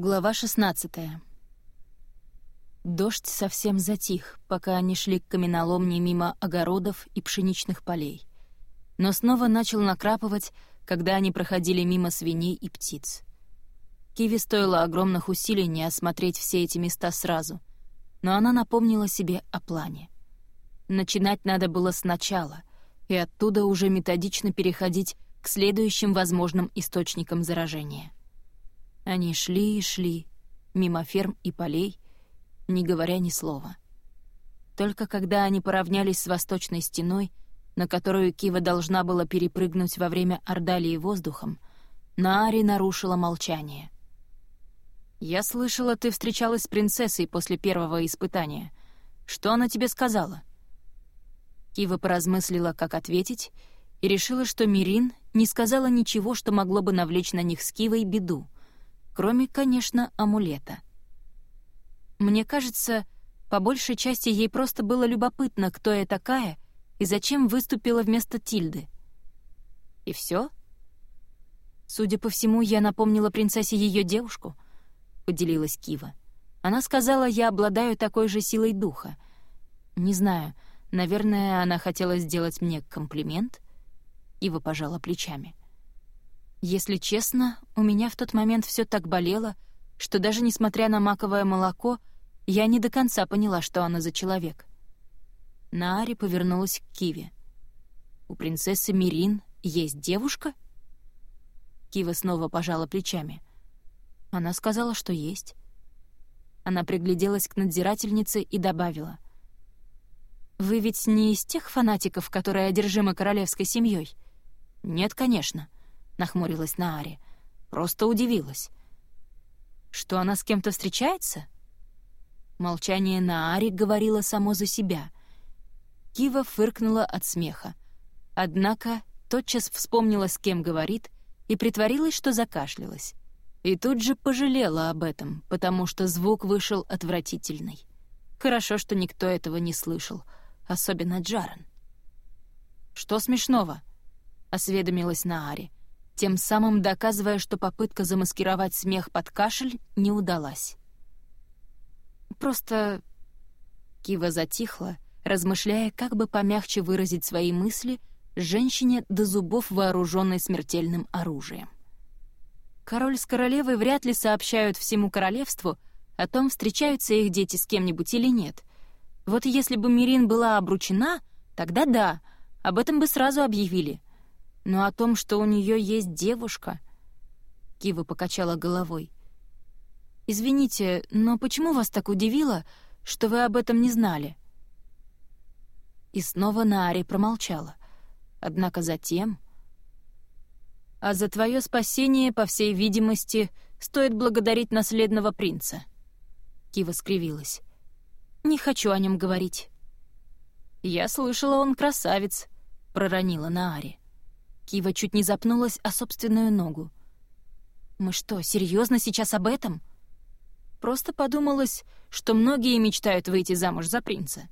Глава 16 Дождь совсем затих, пока они шли к каменоломне мимо огородов и пшеничных полей. Но снова начал накрапывать, когда они проходили мимо свиней и птиц. Киви стоило огромных усилий не осмотреть все эти места сразу, но она напомнила себе о плане. Начинать надо было сначала, и оттуда уже методично переходить к следующим возможным источникам заражения. Они шли и шли, мимо ферм и полей, не говоря ни слова. Только когда они поравнялись с восточной стеной, на которую Кива должна была перепрыгнуть во время ордалии воздухом, Наари нарушила молчание. «Я слышала, ты встречалась с принцессой после первого испытания. Что она тебе сказала?» Кива поразмыслила, как ответить, и решила, что Мирин не сказала ничего, что могло бы навлечь на них с Кивой беду — кроме, конечно, амулета. Мне кажется, по большей части ей просто было любопытно, кто я такая и зачем выступила вместо Тильды. И все? Судя по всему, я напомнила принцессе ее девушку, поделилась Кива. Она сказала, я обладаю такой же силой духа. Не знаю, наверное, она хотела сделать мне комплимент. Ива пожала плечами. Если честно, у меня в тот момент все так болело, что даже несмотря на маковое молоко, я не до конца поняла, что она за человек. Наари повернулась к Киве. «У принцессы Мирин есть девушка?» Кива снова пожала плечами. Она сказала, что есть. Она пригляделась к надзирательнице и добавила. «Вы ведь не из тех фанатиков, которые одержимы королевской семьей? «Нет, конечно», — нахмурилась Наари. «Просто удивилась». «Что она с кем-то встречается?» Молчание Наари говорило само за себя. Кива фыркнула от смеха. Однако тотчас вспомнила, с кем говорит, и притворилась, что закашлялась. И тут же пожалела об этом, потому что звук вышел отвратительный. Хорошо, что никто этого не слышал, особенно Джаран. «Что смешного?» — осведомилась Наари тем самым доказывая, что попытка замаскировать смех под кашель не удалась. «Просто...» Кива затихла, размышляя, как бы помягче выразить свои мысли женщине до зубов, вооруженной смертельным оружием. Король с королевой вряд ли сообщают всему королевству о том, встречаются их дети с кем-нибудь или нет. Вот если бы Мирин была обручена, тогда да, об этом бы сразу объявили — но о том, что у нее есть девушка... Кива покачала головой. «Извините, но почему вас так удивило, что вы об этом не знали?» И снова Наари промолчала. Однако затем... «А за твое спасение, по всей видимости, стоит благодарить наследного принца». Кива скривилась. «Не хочу о нем говорить». «Я слышала, он красавец», — проронила Наари. Кива чуть не запнулась о собственную ногу. «Мы что, серьезно сейчас об этом?» Просто подумалось, что многие мечтают выйти замуж за принца.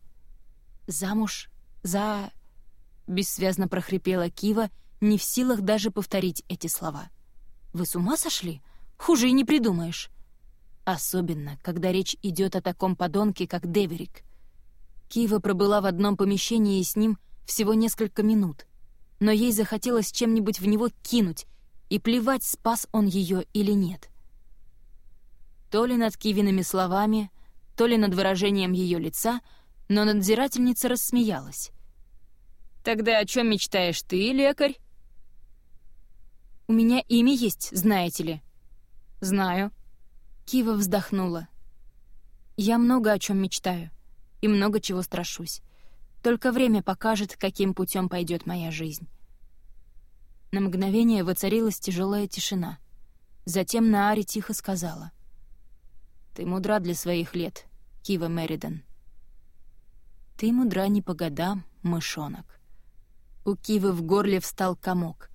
«Замуж за...» — бессвязно прохрипела Кива, не в силах даже повторить эти слова. «Вы с ума сошли? Хуже и не придумаешь». Особенно, когда речь идет о таком подонке, как Деверик. Кива пробыла в одном помещении с ним всего несколько минут — но ей захотелось чем-нибудь в него кинуть, и плевать, спас он ее или нет. То ли над Кивиными словами, то ли над выражением ее лица, но надзирательница рассмеялась. «Тогда о чем мечтаешь ты, лекарь?» «У меня имя есть, знаете ли». «Знаю». Кива вздохнула. «Я много о чем мечтаю и много чего страшусь. Только время покажет, каким путем пойдет моя жизнь. На мгновение воцарилась тяжелая тишина. Затем Наари тихо сказала. «Ты мудра для своих лет, Кива Меридан». «Ты мудра не по годам, мышонок». У Кивы в горле встал комок.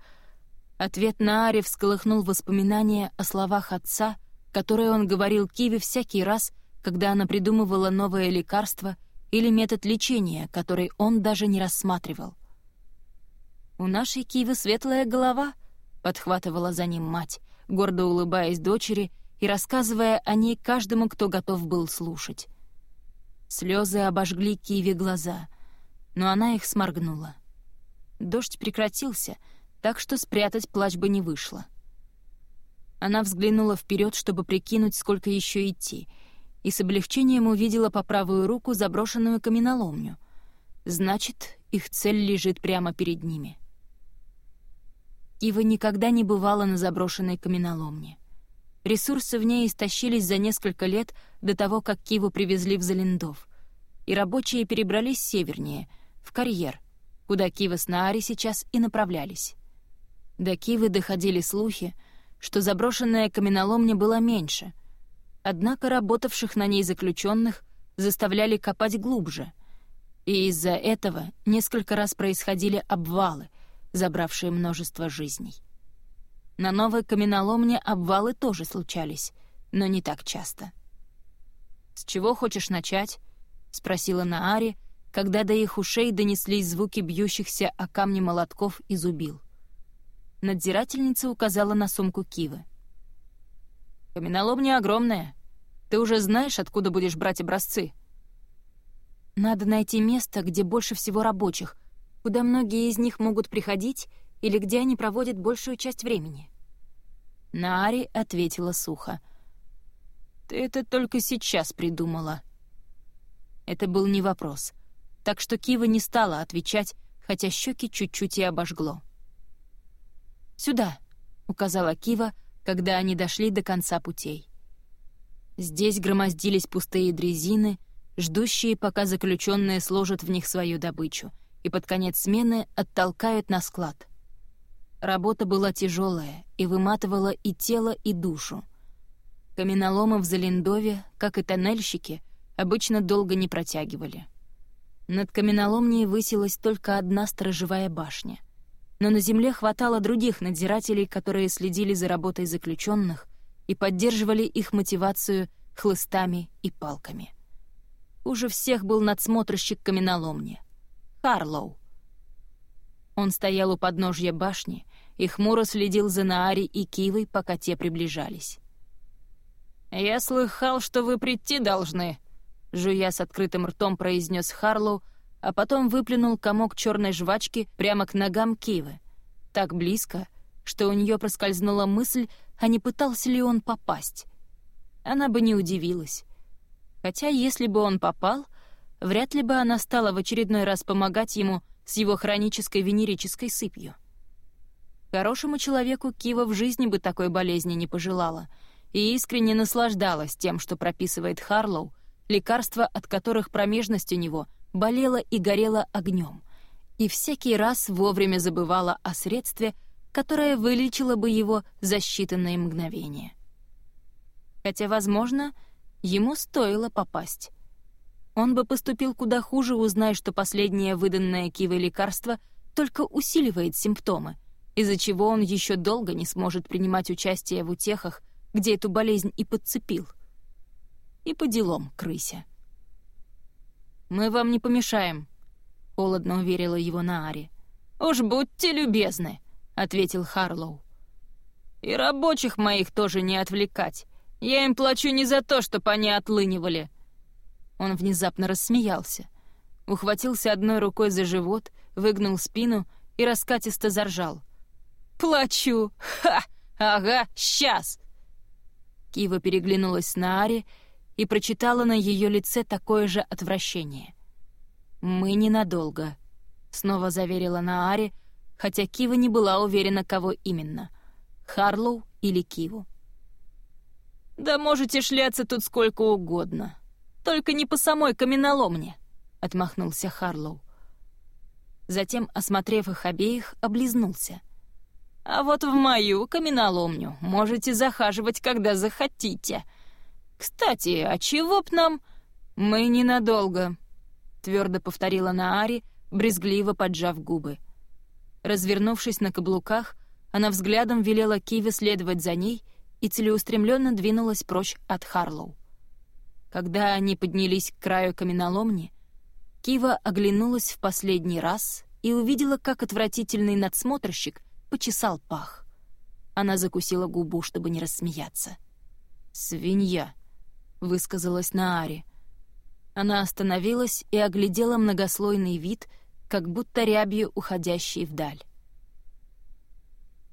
Ответ Наари всколыхнул воспоминания о словах отца, которые он говорил Киве всякий раз, когда она придумывала новое лекарство — или метод лечения, который он даже не рассматривал. «У нашей Кивы светлая голова», — подхватывала за ним мать, гордо улыбаясь дочери и рассказывая о ней каждому, кто готов был слушать. Слезы обожгли Киви глаза, но она их сморгнула. Дождь прекратился, так что спрятать плач бы не вышло. Она взглянула вперед, чтобы прикинуть, сколько еще идти, и с облегчением увидела по правую руку заброшенную каменоломню. Значит, их цель лежит прямо перед ними. Кива никогда не бывала на заброшенной каменоломне. Ресурсы в ней истощились за несколько лет до того, как Киву привезли в Залиндов, и рабочие перебрались севернее, в карьер, куда Кива с Наари сейчас и направлялись. До Кивы доходили слухи, что заброшенная каменоломня была меньше, однако работавших на ней заключенных заставляли копать глубже, и из-за этого несколько раз происходили обвалы — забравшие множество жизней. На новой каменоломне обвалы тоже случались, но не так часто. «С чего хочешь начать?» — спросила Наари, когда до их ушей донеслись звуки бьющихся о камни молотков и зубил. Надзирательница указала на сумку Кивы. «Каменоломня огромная. Ты уже знаешь, откуда будешь брать образцы?» «Надо найти место, где больше всего рабочих, куда многие из них могут приходить или где они проводят большую часть времени. Наари ответила сухо. «Ты это только сейчас придумала». Это был не вопрос, так что Кива не стала отвечать, хотя щеки чуть-чуть и обожгло. «Сюда», — указала Кива, когда они дошли до конца путей. Здесь громоздились пустые дрезины, ждущие, пока заключенные сложат в них свою добычу, и под конец смены оттолкают на склад. Работа была тяжелая и выматывала и тело, и душу. Каменоломы в Залиндове, как и тоннельщики, обычно долго не протягивали. Над каменоломней высилась только одна сторожевая башня. Но на земле хватало других надзирателей, которые следили за работой заключенных и поддерживали их мотивацию хлыстами и палками. Уже всех был надсмотрщик каменоломни — Харлоу. Он стоял у подножья башни и хмуро следил за Наари и Кивой, пока те приближались. «Я слыхал, что вы прийти должны», — жуя с открытым ртом произнес Харлоу, а потом выплюнул комок черной жвачки прямо к ногам Кивы, так близко, что у нее проскользнула мысль, а не пытался ли он попасть. Она бы не удивилась. Хотя если бы он попал, вряд ли бы она стала в очередной раз помогать ему с его хронической венерической сыпью. Хорошему человеку Кива в жизни бы такой болезни не пожелала и искренне наслаждалась тем, что прописывает Харлоу, лекарства от которых промежность у него болела и горела огнем, и всякий раз вовремя забывала о средстве, которое вылечило бы его за считанные мгновения. Хотя, возможно, ему стоило попасть. Он бы поступил куда хуже, узнай, что последнее выданное Кивой лекарство только усиливает симптомы, из-за чего он еще долго не сможет принимать участие в утехах, где эту болезнь и подцепил. И по делам, крыся. «Мы вам не помешаем», — холодно уверила его Наари. «Уж будьте любезны», — ответил Харлоу. «И рабочих моих тоже не отвлекать. Я им плачу не за то, чтобы они отлынивали», он внезапно рассмеялся. Ухватился одной рукой за живот, выгнул спину и раскатисто заржал. «Плачу! Ха! Ага, сейчас!» Кива переглянулась с Наари и прочитала на ее лице такое же отвращение. «Мы ненадолго», — снова заверила Наари, хотя Кива не была уверена, кого именно — Харлоу или Киву. «Да можете шляться тут сколько угодно», только не по самой каменоломне», — отмахнулся Харлоу. Затем, осмотрев их обеих, облизнулся. «А вот в мою каменоломню можете захаживать, когда захотите. Кстати, а чего б нам...» «Мы ненадолго», — твердо повторила Наари, брезгливо поджав губы. Развернувшись на каблуках, она взглядом велела Киве следовать за ней и целеустремленно двинулась прочь от Харлоу. Когда они поднялись к краю каменоломни, Кива оглянулась в последний раз и увидела, как отвратительный надсмотрщик почесал пах. Она закусила губу, чтобы не рассмеяться. «Свинья», — высказалась Наари. Она остановилась и оглядела многослойный вид, как будто рябью уходящий вдаль.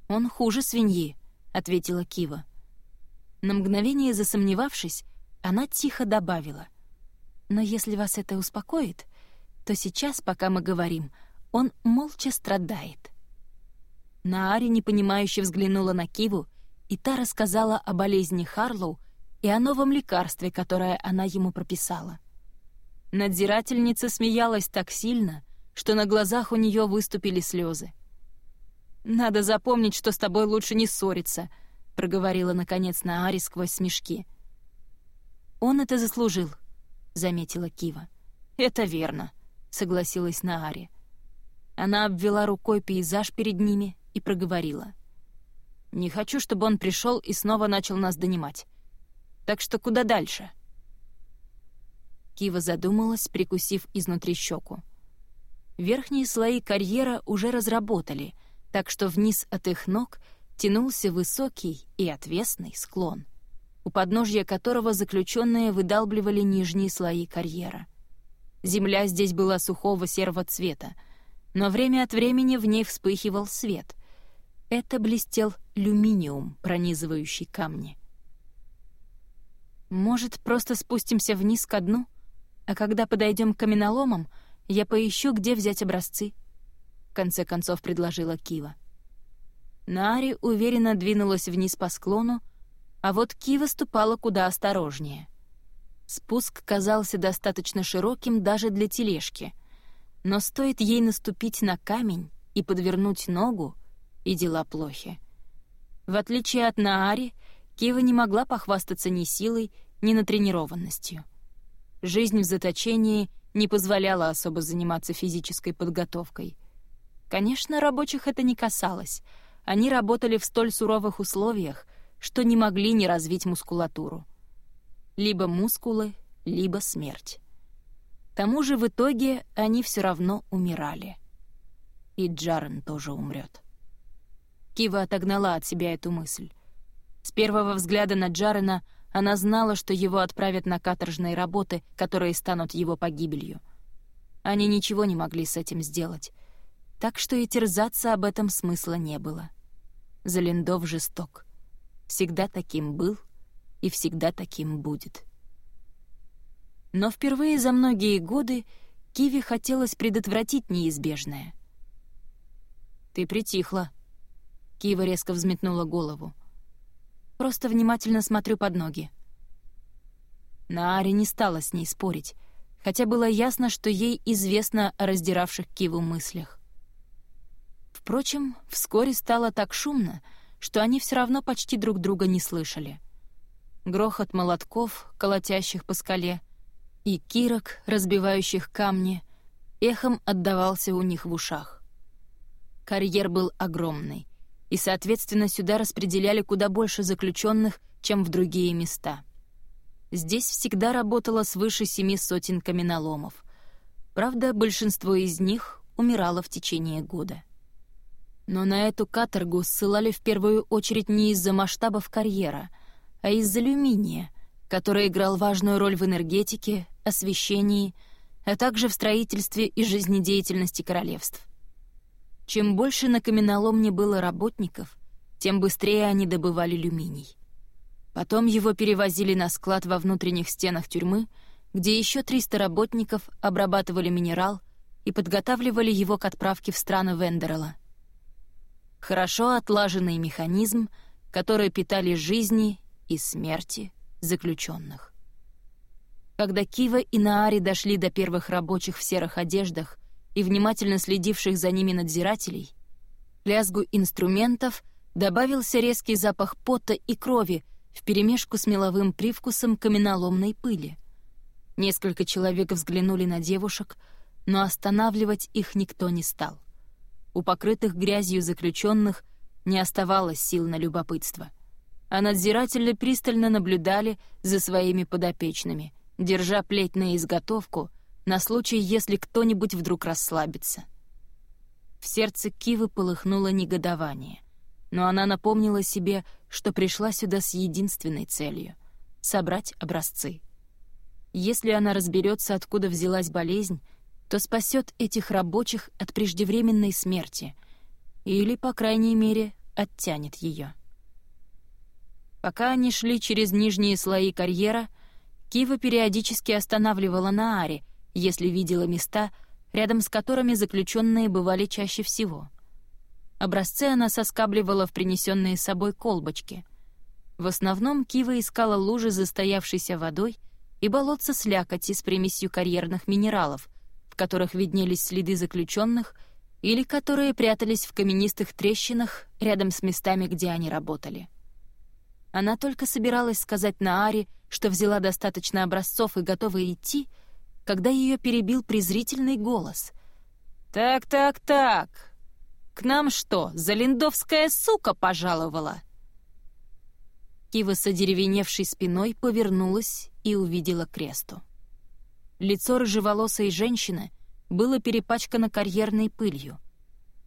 «Он хуже свиньи», — ответила Кива. На мгновение засомневавшись, она тихо добавила. «Но если вас это успокоит, то сейчас, пока мы говорим, он молча страдает». Наари непонимающе взглянула на Киву, и та рассказала о болезни Харлоу и о новом лекарстве, которое она ему прописала. Надзирательница смеялась так сильно, что на глазах у нее выступили слезы. «Надо запомнить, что с тобой лучше не ссориться», — проговорила, наконец, Наари сквозь смешки. «Он это заслужил», — заметила Кива. «Это верно», — согласилась Наари. Она обвела рукой пейзаж перед ними и проговорила. «Не хочу, чтобы он пришел и снова начал нас донимать. Так что куда дальше?» Кива задумалась, прикусив изнутри щеку. Верхние слои карьера уже разработали, так что вниз от их ног тянулся высокий и отвесный склон, у подножья которого заключенные выдалбливали нижние слои карьера. Земля здесь была сухого серого цвета, но время от времени в ней вспыхивал свет. Это блестел люминиум, пронизывающий камни. «Может, просто спустимся вниз ко дну, а когда подойдем к каменоломам, я поищу, где взять образцы?» В конце концов предложила Кива. Нари уверенно двинулась вниз по склону, а вот Кива ступала куда осторожнее. Спуск казался достаточно широким даже для тележки, но стоит ей наступить на камень и подвернуть ногу, и дела плохи. В отличие от Наари, Кива не могла похвастаться ни силой, ни натренированностью. Жизнь в заточении не позволяла особо заниматься физической подготовкой. Конечно, рабочих это не касалось. Они работали в столь суровых условиях, что не могли не развить мускулатуру. Либо мускулы, либо смерть. К тому же в итоге они все равно умирали. И Джарен тоже умрет. Кива отогнала от себя эту мысль. С первого взгляда на Джарена она знала, что его отправят на каторжные работы, которые станут его погибелью. Они ничего не могли с этим сделать, так что и терзаться об этом смысла не было. Залиндов жесток. Всегда таким был и всегда таким будет. Но впервые за многие годы Киви хотелось предотвратить неизбежное. «Ты притихла», Кива резко взметнула голову. «Просто внимательно смотрю под ноги». Наари не стала с ней спорить, хотя было ясно, что ей известно о раздиравших Киву мыслях. Впрочем, вскоре стало так шумно, что они все равно почти друг друга не слышали. Грохот молотков, колотящих по скале, и кирок, разбивающих камни, эхом отдавался у них в ушах. Карьер был огромный, и, соответственно, сюда распределяли куда больше заключенных, чем в другие места. Здесь всегда работало свыше семи сотен каменоломов. Правда, большинство из них умирало в течение года. Но на эту каторгу ссылали в первую очередь не из-за масштабов карьера, а из-за алюминия, который играл важную роль в энергетике, освещении, а также в строительстве и жизнедеятельности королевств. Чем больше на каменоломне было работников, тем быстрее они добывали люминий. Потом его перевозили на склад во внутренних стенах тюрьмы, где еще 300 работников обрабатывали минерал и подготавливали его к отправке в страны Вендерла. Хорошо отлаженный механизм, который питали жизни и смерти заключенных. Когда Кива и Наари дошли до первых рабочих в серых одеждах и внимательно следивших за ними надзирателей, лязгу инструментов добавился резкий запах пота и крови вперемешку с меловым привкусом каменоломной пыли. Несколько человек взглянули на девушек, но останавливать их никто не стал. У покрытых грязью заключенных не оставалось сил на любопытство, а надзиратели пристально наблюдали за своими подопечными, держа плеть на изготовку — на случай, если кто-нибудь вдруг расслабится. В сердце Кивы полыхнуло негодование, но она напомнила себе, что пришла сюда с единственной целью — собрать образцы. Если она разберется, откуда взялась болезнь, то спасет этих рабочих от преждевременной смерти или, по крайней мере, оттянет ее. Пока они шли через нижние слои карьера, Кива периодически останавливала на Аре, если видела места, рядом с которыми заключенные бывали чаще всего. Образцы она соскабливала в принесенные с собой колбочки. В основном Кива искала лужи застоявшейся водой и болотца слякоти с примесью карьерных минералов, которых виднелись следы заключенных или которые прятались в каменистых трещинах рядом с местами, где они работали. Она только собиралась сказать Нааре, что взяла достаточно образцов и готова идти, когда ее перебил презрительный голос. «Так, так, так! К нам что, залиндовская сука пожаловала?» Кива с одеревеневшей спиной повернулась и увидела кресту. Лицо рыжеволосой женщины было перепачкано карьерной пылью,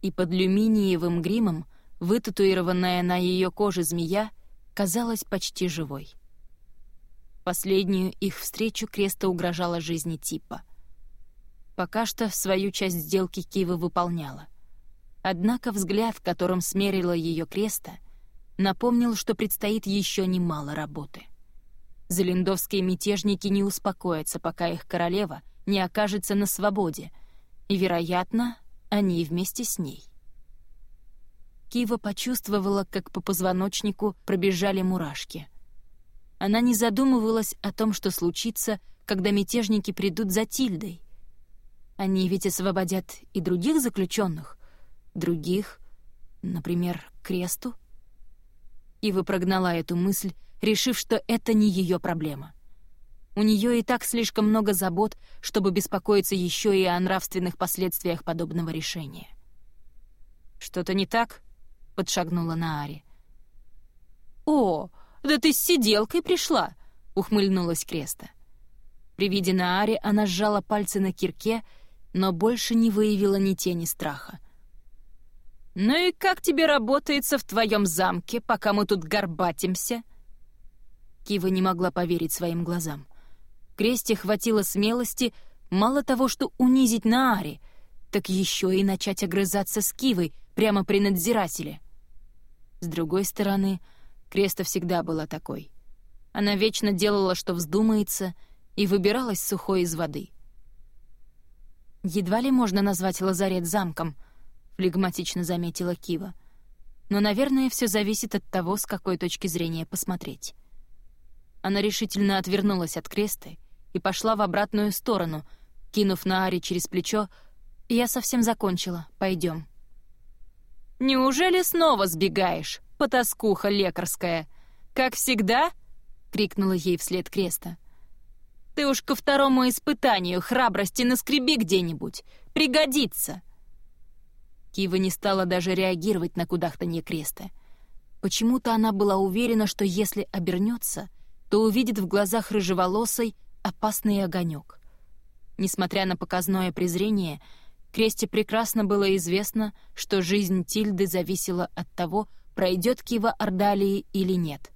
и под люминиевым гримом вытатуированная на ее коже змея казалась почти живой. Последнюю их встречу Креста угрожала жизни Типа. Пока что свою часть сделки Кива выполняла. Однако взгляд, которым смерила ее Креста, напомнил, что предстоит еще немало работы. Залиндовские мятежники не успокоятся, пока их королева не окажется на свободе, и, вероятно, они вместе с ней. Кива почувствовала, как по позвоночнику пробежали мурашки. Она не задумывалась о том, что случится, когда мятежники придут за Тильдой. Они ведь освободят и других заключенных, других, например, Кресту. Ива прогнала эту мысль, решив, что это не ее проблема. У нее и так слишком много забот, чтобы беспокоиться еще и о нравственных последствиях подобного решения. «Что-то не так?» — подшагнула Наари. «О, да ты с сиделкой пришла!» — ухмыльнулась Креста. При виде Наари она сжала пальцы на кирке, но больше не выявила ни тени страха. «Ну и как тебе работается в твоем замке, пока мы тут горбатимся?» Кива не могла поверить своим глазам. Кресте хватило смелости мало того, что унизить Наари, так еще и начать огрызаться с Кивой прямо при надзирателе. С другой стороны, Креста всегда была такой. Она вечно делала, что вздумается, и выбиралась сухой из воды. «Едва ли можно назвать лазарет замком», — флегматично заметила Кива. «Но, наверное, все зависит от того, с какой точки зрения посмотреть». Она решительно отвернулась от Кресты и пошла в обратную сторону, кинув на Ари через плечо «Я совсем закончила, пойдем». «Неужели снова сбегаешь?» потаскуха лекарская. Как всегда?» — крикнула ей вслед Креста. «Ты уж ко второму испытанию храбрости наскреби где-нибудь. Пригодится!» Кива не стала даже реагировать на кудахтанье Креста. Почему-то она была уверена, что если обернется, то увидит в глазах рыжеволосой опасный огонек. Несмотря на показное презрение, Кресте прекрасно было известно, что жизнь Тильды зависела от того, пройдет Кива Ордалии или нет.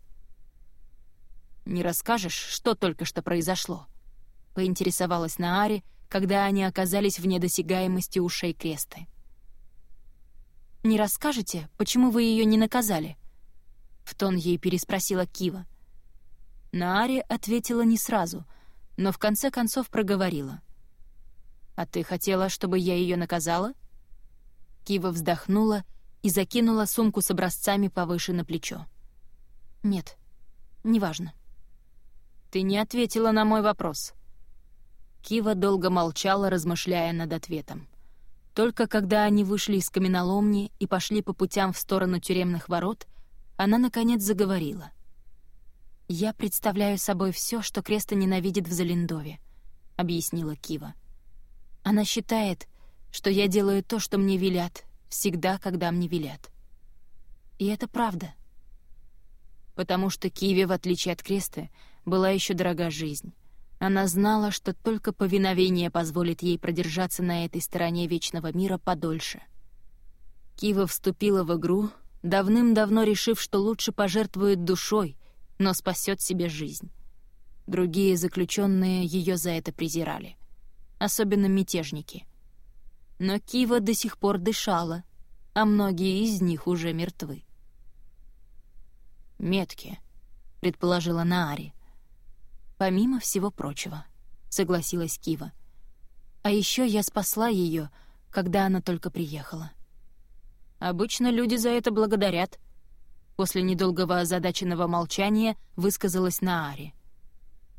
«Не расскажешь, что только что произошло?» — поинтересовалась Наари, когда они оказались в недосягаемости ушей Кресты. «Не расскажете, почему вы ее не наказали?» — в тон ей переспросила Кива. Наари ответила не сразу, но в конце концов проговорила. «А ты хотела, чтобы я ее наказала?» Кива вздохнула и закинула сумку с образцами повыше на плечо. «Нет, неважно». «Ты не ответила на мой вопрос». Кива долго молчала, размышляя над ответом. Только когда они вышли из каменоломни и пошли по путям в сторону тюремных ворот, она, наконец, заговорила. «Я представляю собой все, что Креста ненавидит в Залиндове», — объяснила Кива. «Она считает, что я делаю то, что мне велят, всегда, когда мне велят. И это правда. Потому что Киеве, в отличие от Кресты, была еще дорога жизнь. Она знала, что только повиновение позволит ей продержаться на этой стороне вечного мира подольше. Кива вступила в игру, давным-давно решив, что лучше пожертвует душой, но спасет себе жизнь. Другие заключенные ее за это презирали. Особенно мятежники. Но Кива до сих пор дышала, а многие из них уже мертвы. «Метки», — предположила Наари. «Помимо всего прочего», — согласилась Кива. «А еще я спасла ее, когда она только приехала». «Обычно люди за это благодарят», — после недолгого озадаченного молчания высказалась Наари.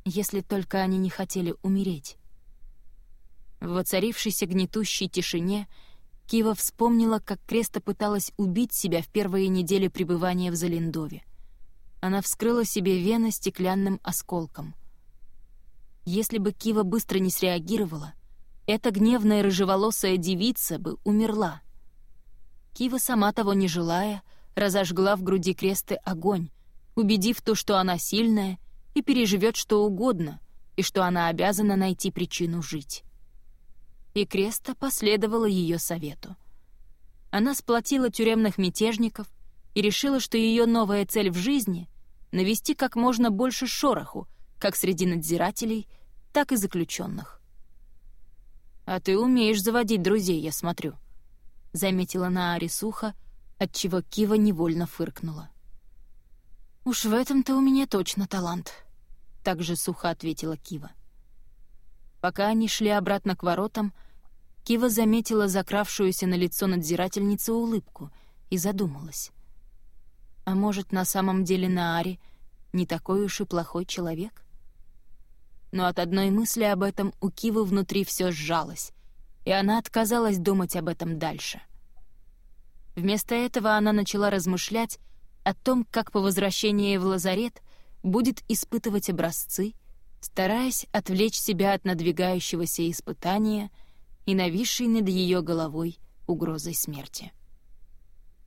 «Если только они не хотели умереть». В воцарившейся гнетущей тишине — Кива вспомнила, как Креста пыталась убить себя в первые недели пребывания в Залиндове. Она вскрыла себе вены стеклянным осколком. Если бы Кива быстро не среагировала, эта гневная рыжеволосая девица бы умерла. Кива, сама того не желая, разожгла в груди Кресты огонь, убедив то, что она сильная и переживет что угодно, и что она обязана найти причину жить и Креста последовала ее совету. Она сплотила тюремных мятежников и решила, что ее новая цель в жизни — навести как можно больше шороху, как среди надзирателей, так и заключенных. «А ты умеешь заводить друзей, я смотрю», — заметила Наари сухо, отчего Кива невольно фыркнула. «Уж в этом-то у меня точно талант», — также сухо ответила Кива. Пока они шли обратно к воротам, — Кива заметила закравшуюся на лицо надзирательницы улыбку и задумалась. А может, на самом деле Наари не такой уж и плохой человек? Но от одной мысли об этом у Кивы внутри все сжалось, и она отказалась думать об этом дальше. Вместо этого она начала размышлять о том, как по возвращении в лазарет будет испытывать образцы, стараясь отвлечь себя от надвигающегося испытания — и нависшей над ее головой угрозой смерти.